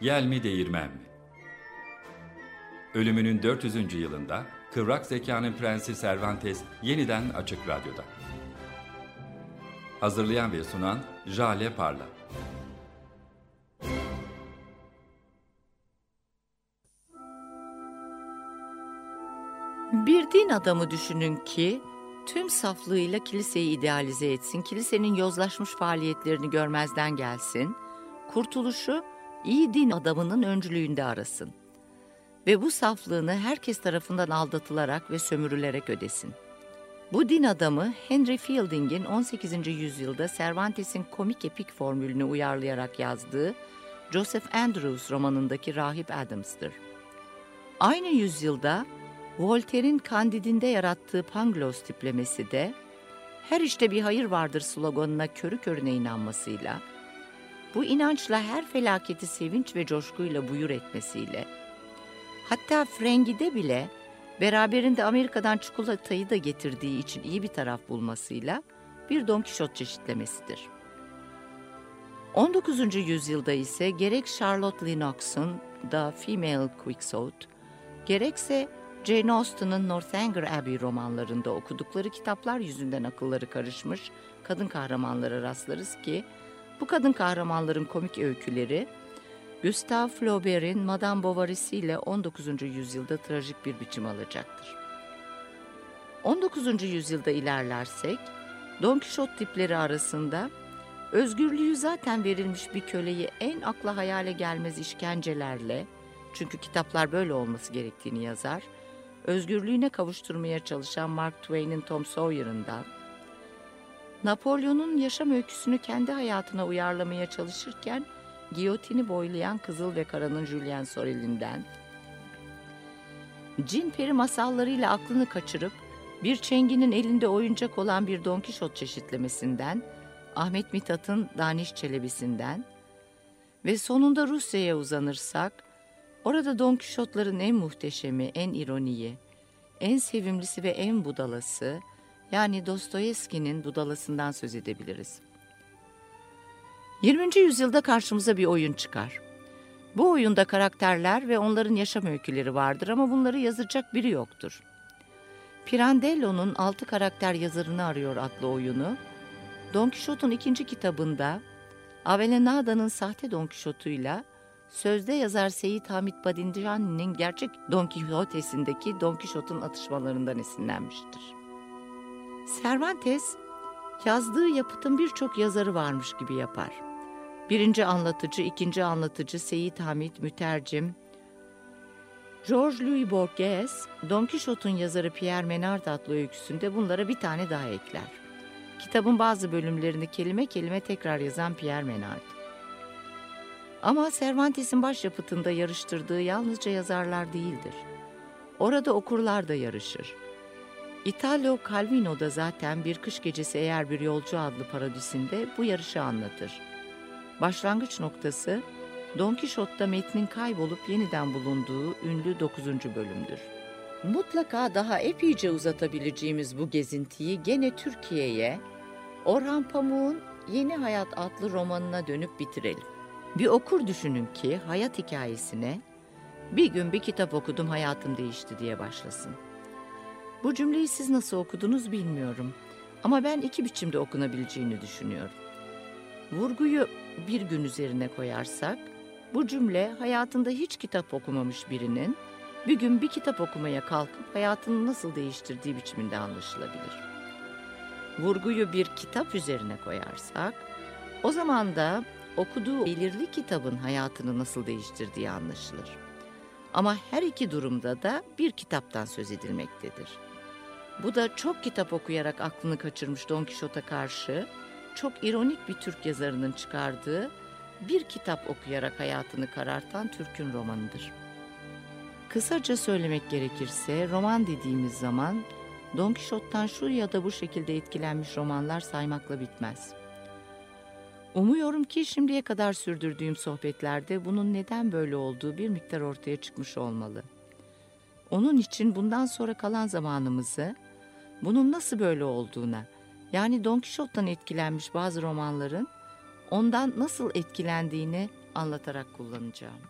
Yel mi değirmen mi? Ölümünün 400. yılında Kıvrak Zekanın Prensi Cervantes yeniden Açık Radyo'da. Hazırlayan ve sunan Jale Parla. Bir din adamı düşünün ki tüm saflığıyla kiliseyi idealize etsin, kilisenin yozlaşmış faaliyetlerini görmezden gelsin, kurtuluşu iyi din adamının öncülüğünde arasın ve bu saflığını herkes tarafından aldatılarak ve sömürülerek ödesin. Bu din adamı Henry Fielding'in 18. yüzyılda Cervantes'in komik epik formülünü uyarlayarak yazdığı Joseph Andrews romanındaki Rahip Adams'tır. Aynı yüzyılda Voltaire'in Candid'inde yarattığı Pangloss tiplemesi de her işte bir hayır vardır sloganına körü körüne inanmasıyla, bu inançla her felaketi sevinç ve coşkuyla buyur etmesiyle, hatta Frengi'de bile beraberinde Amerika'dan çikolatayı da getirdiği için iyi bir taraf bulmasıyla bir Don Kişot çeşitlemesidir. 19. yüzyılda ise gerek Charlotte Lennox'un The Female Quixote, gerekse Jane Austen'ın Northanger Abbey romanlarında okudukları kitaplar yüzünden akılları karışmış kadın kahramanlara rastlarız ki bu kadın kahramanların komik öyküleri Gustave Flaubert'in Madame Bovary'si ile 19. yüzyılda trajik bir biçim alacaktır. 19. yüzyılda ilerlersek Don Quixote tipleri arasında özgürlüğü zaten verilmiş bir köleyi en akla hayale gelmez işkencelerle çünkü kitaplar böyle olması gerektiğini yazar özgürlüğüne kavuşturmaya çalışan Mark Twain'in Tom Sawyer'ından, Napolyon'un yaşam öyküsünü kendi hayatına uyarlamaya çalışırken giyotini boylayan Kızıl ve Kara'nın Julien Sorel'inden, cin peri masallarıyla aklını kaçırıp bir çenginin elinde oyuncak olan bir Don Kişot çeşitlemesinden, Ahmet Mithat'ın Daniş Çelebi'sinden ve sonunda Rusya'ya uzanırsak, Orada Don Kişotların en muhteşemi, en ironiyi, en sevimlisi ve en budalası, yani Dostoyevski'nin budalasından söz edebiliriz. 20. yüzyılda karşımıza bir oyun çıkar. Bu oyunda karakterler ve onların yaşam öyküleri vardır ama bunları yazacak biri yoktur. Pirandello'nun Altı Karakter Yazarını Arıyor adlı oyunu, Don Kişot'un ikinci kitabında Avellaneda'nın sahte Don Kişot'uyla Sözde yazar Seyit Hamit Badindiani'nin gerçek Don Quixote'sindeki Don Quixote'un atışmalarından esinlenmiştir. Cervantes, yazdığı yapıtın birçok yazarı varmış gibi yapar. Birinci anlatıcı, ikinci anlatıcı Seyit Hamit, mütercim, George-Louis Borges, Don Quixote'un yazarı Pierre Menard adlı öyküsünde bunlara bir tane daha ekler. Kitabın bazı bölümlerini kelime kelime tekrar yazan Pierre Menard. Ama Cervantes'in başyapıtında yarıştırdığı yalnızca yazarlar değildir. Orada okurlar da yarışır. Italo Calvino da zaten Bir Kış Gecesi Eğer Bir Yolcu adlı parodisinde bu yarışı anlatır. Başlangıç noktası Don Quixote'da metnin kaybolup yeniden bulunduğu ünlü 9. bölümdür. Mutlaka daha epeyce uzatabileceğimiz bu gezintiyi gene Türkiye'ye, Orhan Pamuk'un Yeni Hayat adlı romanına dönüp bitirelim. Bir okur düşünün ki hayat hikayesine bir gün bir kitap okudum hayatım değişti diye başlasın. Bu cümleyi siz nasıl okudunuz bilmiyorum ama ben iki biçimde okunabileceğini düşünüyorum. Vurguyu bir gün üzerine koyarsak bu cümle hayatında hiç kitap okumamış birinin bir gün bir kitap okumaya kalkıp hayatını nasıl değiştirdiği biçiminde anlaşılabilir. Vurguyu bir kitap üzerine koyarsak o zaman da okuduğu belirli kitabın hayatını nasıl değiştirdiği anlaşılır. Ama her iki durumda da bir kitaptan söz edilmektedir. Bu da çok kitap okuyarak aklını kaçırmış Don Kişot'a karşı çok ironik bir Türk yazarının çıkardığı bir kitap okuyarak hayatını karartan Türk'ün romanıdır. Kısaca söylemek gerekirse roman dediğimiz zaman Don Kişot'tan şu ya da bu şekilde etkilenmiş romanlar saymakla bitmez. Umuyorum ki şimdiye kadar sürdürdüğüm sohbetlerde bunun neden böyle olduğu bir miktar ortaya çıkmış olmalı. Onun için bundan sonra kalan zamanımızı bunun nasıl böyle olduğuna, yani Don Quixote'dan etkilenmiş bazı romanların ondan nasıl etkilendiğini anlatarak kullanacağım.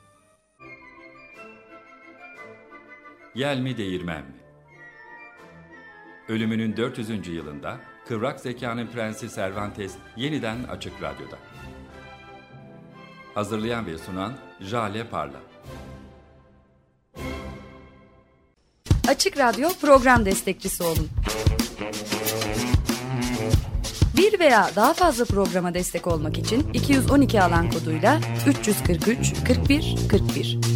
Yel mi değirmen mi? Ölümünün 400. yılında Kıvrak Zekanın Prensi Cervantes yeniden Açık Radyo'da. Hazırlayan ve sunan Jale Parla. Açık Radyo program destekçisi olun. Bir veya daha fazla programa destek olmak için 212 alan koduyla 343 41 41